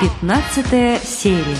Пятнадцатая серия.